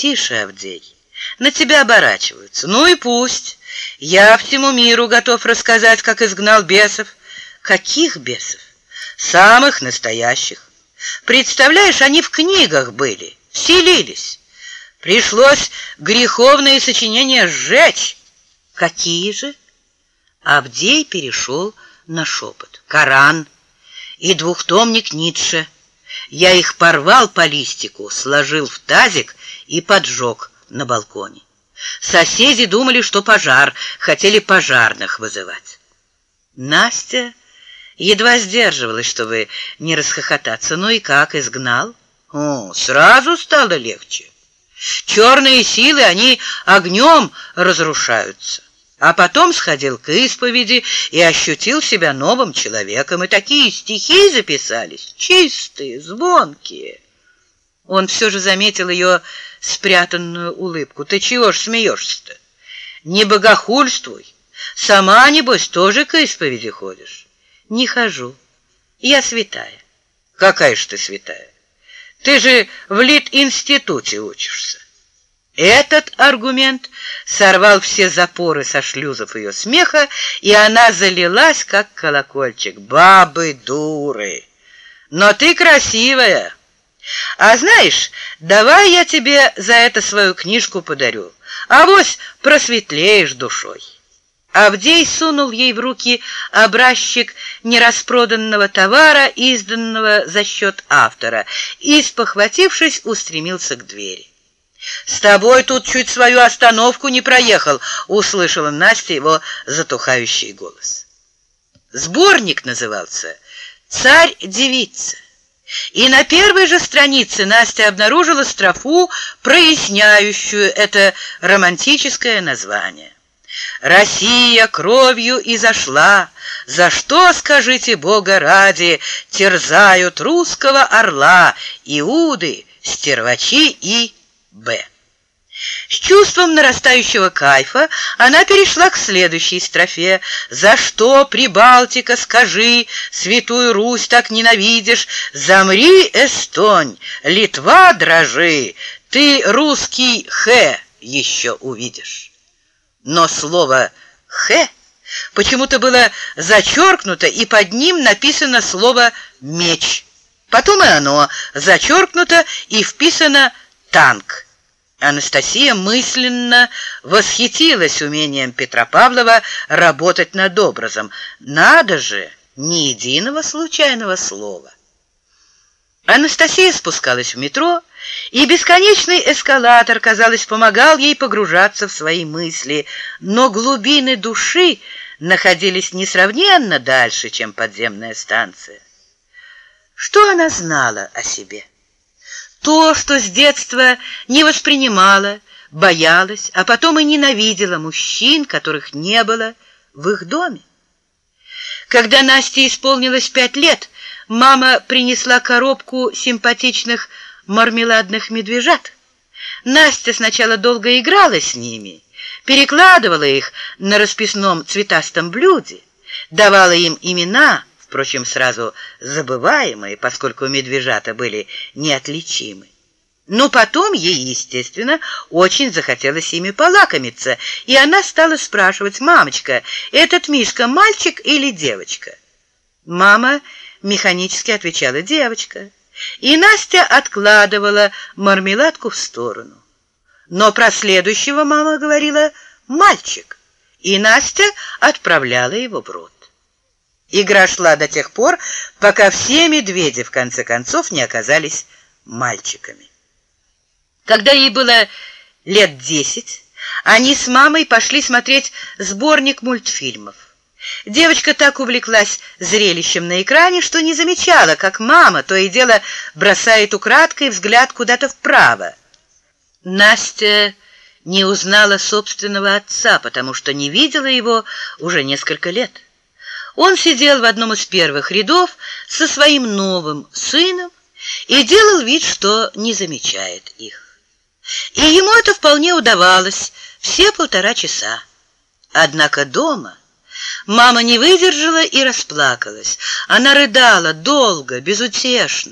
Тише, Авдей, на тебя оборачиваются. Ну и пусть. Я всему миру готов рассказать, как изгнал бесов. Каких бесов? Самых настоящих. Представляешь, они в книгах были, селились. Пришлось греховные сочинения сжечь. Какие же? Авдей перешел на шепот. Коран и двухтомник Ницше. Я их порвал по листику, сложил в тазик и поджег на балконе. Соседи думали, что пожар, хотели пожарных вызывать. Настя едва сдерживалась, чтобы не расхохотаться. Ну и как, изгнал? О, сразу стало легче. Черные силы, они огнем разрушаются. А потом сходил к исповеди и ощутил себя новым человеком, и такие стихи записались, чистые, звонкие. Он все же заметил ее спрятанную улыбку. «Ты чего ж смеешься-то? Не богохульствуй. Сама, небось, тоже к исповеди ходишь?» «Не хожу. Я святая». «Какая ж ты святая? Ты же в Лит-институте учишься». Этот аргумент сорвал все запоры со шлюзов ее смеха, и она залилась, как колокольчик. «Бабы дуры! Но ты красивая!» А знаешь, давай я тебе за это свою книжку подарю. а Авось просветлеешь душой. Авдей сунул ей в руки образчик нераспроданного товара, изданного за счет автора, и, спохватившись, устремился к двери. «С тобой тут чуть свою остановку не проехал», — услышала Настя его затухающий голос. Сборник назывался «Царь-девица». И на первой же странице Настя обнаружила строфу, проясняющую это романтическое название. «Россия кровью изошла, за что, скажите Бога ради, терзают русского орла, иуды, стервачи и Б». С чувством нарастающего кайфа она перешла к следующей строфе. «За что, Прибалтика, скажи, святую Русь так ненавидишь? Замри, Эстонь, Литва, дрожи, ты русский «х» еще увидишь». Но слово «х» почему-то было зачеркнуто, и под ним написано слово «меч». Потом и оно зачеркнуто и вписано «танк». Анастасия мысленно восхитилась умением Петра Павлова работать над образом. Надо же, ни единого случайного слова. Анастасия спускалась в метро, и бесконечный эскалатор, казалось, помогал ей погружаться в свои мысли, но глубины души находились несравненно дальше, чем подземная станция. Что она знала о себе? То, что с детства не воспринимала, боялась, а потом и ненавидела мужчин, которых не было в их доме. Когда Насте исполнилось пять лет, мама принесла коробку симпатичных мармеладных медвежат. Настя сначала долго играла с ними, перекладывала их на расписном цветастом блюде, давала им имена — впрочем, сразу забываемые, поскольку медвежата были неотличимы. Но потом ей, естественно, очень захотелось ими полакомиться, и она стала спрашивать, «Мамочка, этот Мишка мальчик или девочка?» Мама механически отвечала, «Девочка». И Настя откладывала мармеладку в сторону. Но про следующего мама говорила «мальчик», и Настя отправляла его в рот. Игра шла до тех пор, пока все медведи в конце концов не оказались мальчиками. Когда ей было лет десять, они с мамой пошли смотреть сборник мультфильмов. Девочка так увлеклась зрелищем на экране, что не замечала, как мама то и дело бросает украдкой взгляд куда-то вправо. Настя не узнала собственного отца, потому что не видела его уже несколько лет. Он сидел в одном из первых рядов со своим новым сыном и делал вид, что не замечает их. И ему это вполне удавалось все полтора часа. Однако дома мама не выдержала и расплакалась. Она рыдала долго, безутешно.